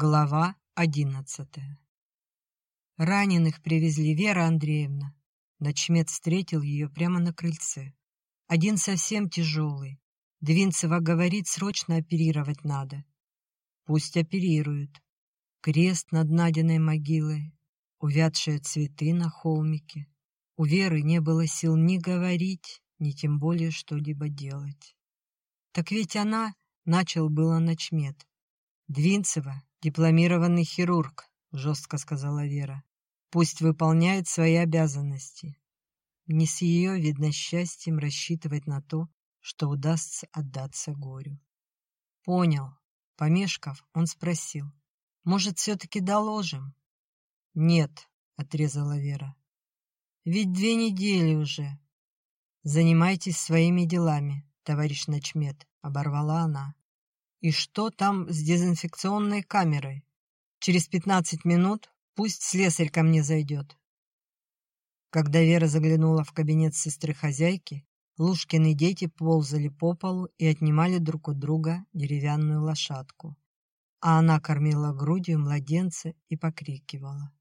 Глава одиннадцатая Раненых привезли Вера Андреевна. Начмет встретил ее прямо на крыльце. Один совсем тяжелый. Двинцева говорит, срочно оперировать надо. Пусть оперируют. Крест над Надиной могилой, увядшие цветы на холмике. У Веры не было сил ни говорить, ни тем более что-либо делать. Так ведь она, начал было начмет. Двинцева «Дипломированный хирург», — жестко сказала Вера. «Пусть выполняет свои обязанности. Не с ее, видно, счастьем рассчитывать на то, что удастся отдаться горю». «Понял». Помешков, он спросил. «Может, все-таки доложим?» «Нет», — отрезала Вера. «Ведь две недели уже». «Занимайтесь своими делами, товарищ Начмет», — оборвала она. И что там с дезинфекционной камерой? Через пятнадцать минут пусть слесарь ко мне зайдет. Когда Вера заглянула в кабинет сестры-хозяйки, Лушкины дети ползали по полу и отнимали друг у друга деревянную лошадку. А она кормила грудью младенца и покрикивала.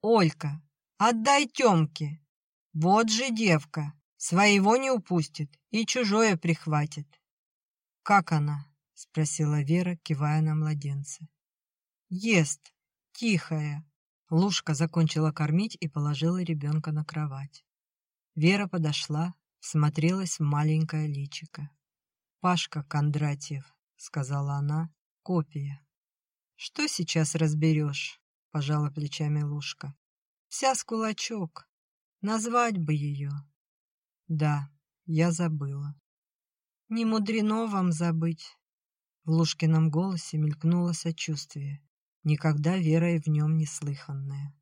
«Олька, отдай Тёмке! Вот же девка! Своего не упустит и чужое прихватит!» «Как она?» — спросила Вера, кивая на младенца. «Ест. Тихая». Лушка закончила кормить и положила ребенка на кровать. Вера подошла, смотрелась в маленькое личико. «Пашка Кондратьев», — сказала она, — «копия». «Что сейчас разберешь?» — пожала плечами Лушка. «Вся с кулачок. Назвать бы ее». «Да, я забыла». «Не мудрено вам забыть. В Лушкином голосе мелькнуло сочувствие, никогда верой в нем не слыханное.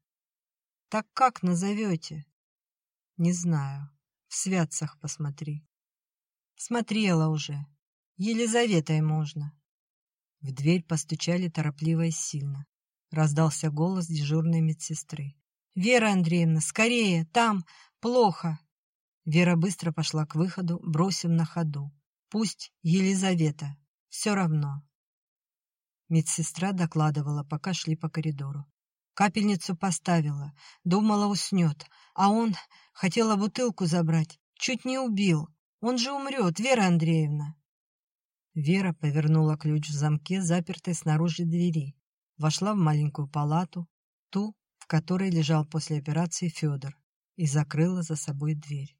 «Так как назовете?» «Не знаю. В святцах посмотри». «Смотрела уже. Елизаветой можно». В дверь постучали торопливо и сильно. Раздался голос дежурной медсестры. «Вера Андреевна, скорее! Там! Плохо!» Вера быстро пошла к выходу, бросив на ходу. «Пусть Елизавета, все равно. Медсестра докладывала, пока шли по коридору. Капельницу поставила, думала, уснет, а он хотела бутылку забрать, чуть не убил. Он же умрет, Вера Андреевна. Вера повернула ключ в замке, запертой снаружи двери, вошла в маленькую палату, ту, в которой лежал после операции Федор, и закрыла за собой дверь.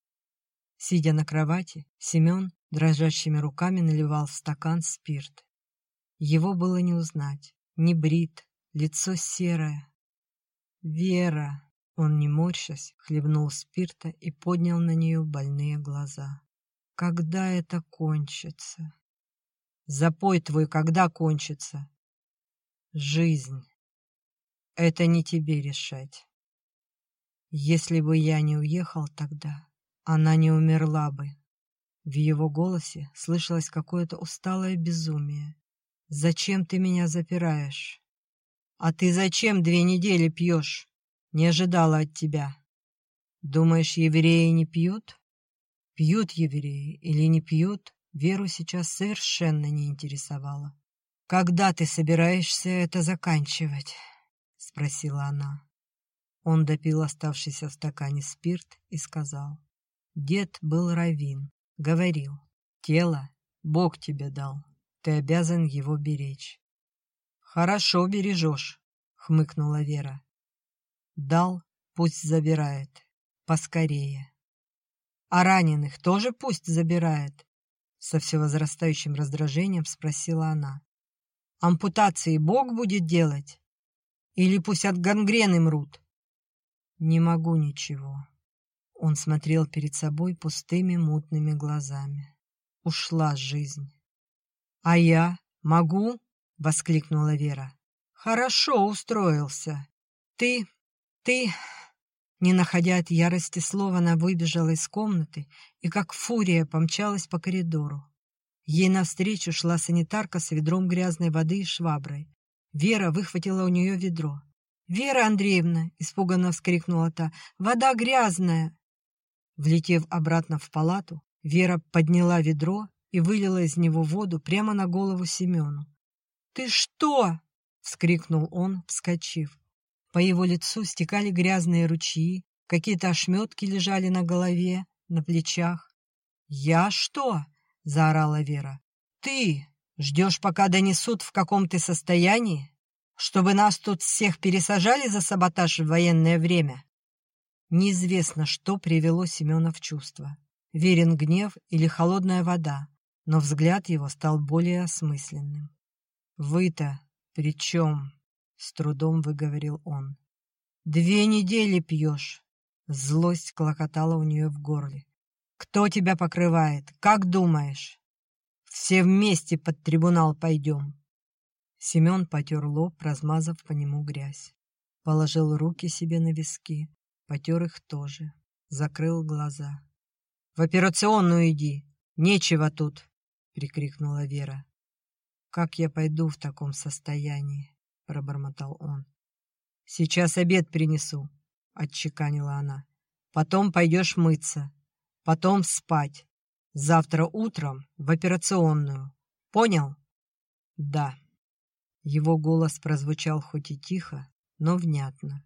Сидя на кровати, Семен дрожащими руками наливал в стакан спирт. Его было не узнать, не брит, лицо серое. «Вера!» Он, не морщась, хлебнул спирта и поднял на нее больные глаза. «Когда это кончится?» «Запой твой когда кончится?» «Жизнь. Это не тебе решать. Если бы я не уехал тогда, она не умерла бы. В его голосе слышалось какое-то усталое безумие. «Зачем ты меня запираешь?» «А ты зачем две недели пьешь?» «Не ожидала от тебя». «Думаешь, евреи не пьют?» Пьют евреи или не пьют, Веру сейчас совершенно не интересовало. «Когда ты собираешься это заканчивать?» — спросила она. Он допил оставшийся в стакане спирт и сказал. Дед был равин, говорил, тело Бог тебе дал, ты обязан его беречь. Хорошо бережешь, хмыкнула Вера. Дал, пусть забирает, поскорее. А раненых тоже пусть забирает, со все возрастающим раздражением спросила она. Ампутации Бог будет делать? Или пусть от гангрены мрут? Не могу ничего, он смотрел перед собой пустыми мутными глазами. Ушла жизнь. «А я могу?» — воскликнула Вера. «Хорошо устроился. Ты... ты...» Не находя от ярости слова, она выбежала из комнаты и, как фурия, помчалась по коридору. Ей навстречу шла санитарка с ведром грязной воды и шваброй. Вера выхватила у нее ведро. «Вера Андреевна!» — испуганно вскрикнула та. «Вода грязная!» Влетев обратно в палату, Вера подняла ведро и вылила из него воду прямо на голову Семену. «Ты что?» — вскрикнул он, вскочив. По его лицу стекали грязные ручьи, какие-то ошметки лежали на голове, на плечах. «Я что?» — заорала Вера. «Ты ждешь, пока донесут, в каком ты состоянии? Чтобы нас тут всех пересажали за саботаж в военное время?» Неизвестно, что привело Семена в чувство. Верен гнев или холодная вода, но взгляд его стал более осмысленным. «Вы-то при чем?» — с трудом выговорил он. «Две недели пьешь!» Злость клокотала у нее в горле. «Кто тебя покрывает? Как думаешь?» «Все вместе под трибунал пойдем!» Семен потер лоб, размазав по нему грязь. Положил руки себе на виски, потер их тоже, закрыл глаза. «В операционную иди! Нечего тут!» — прикрикнула Вера. «Как я пойду в таком состоянии?» — пробормотал он. «Сейчас обед принесу», — отчеканила она. «Потом пойдешь мыться. Потом спать. Завтра утром в операционную. Понял?» «Да». Его голос прозвучал хоть и тихо, но внятно.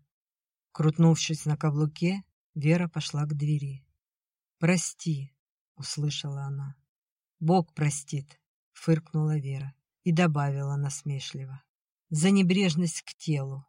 Крутнувшись на каблуке, Вера пошла к двери. «Прости», — услышала она. «Бог простит», — фыркнула Вера и добавила насмешливо. «За небрежность к телу.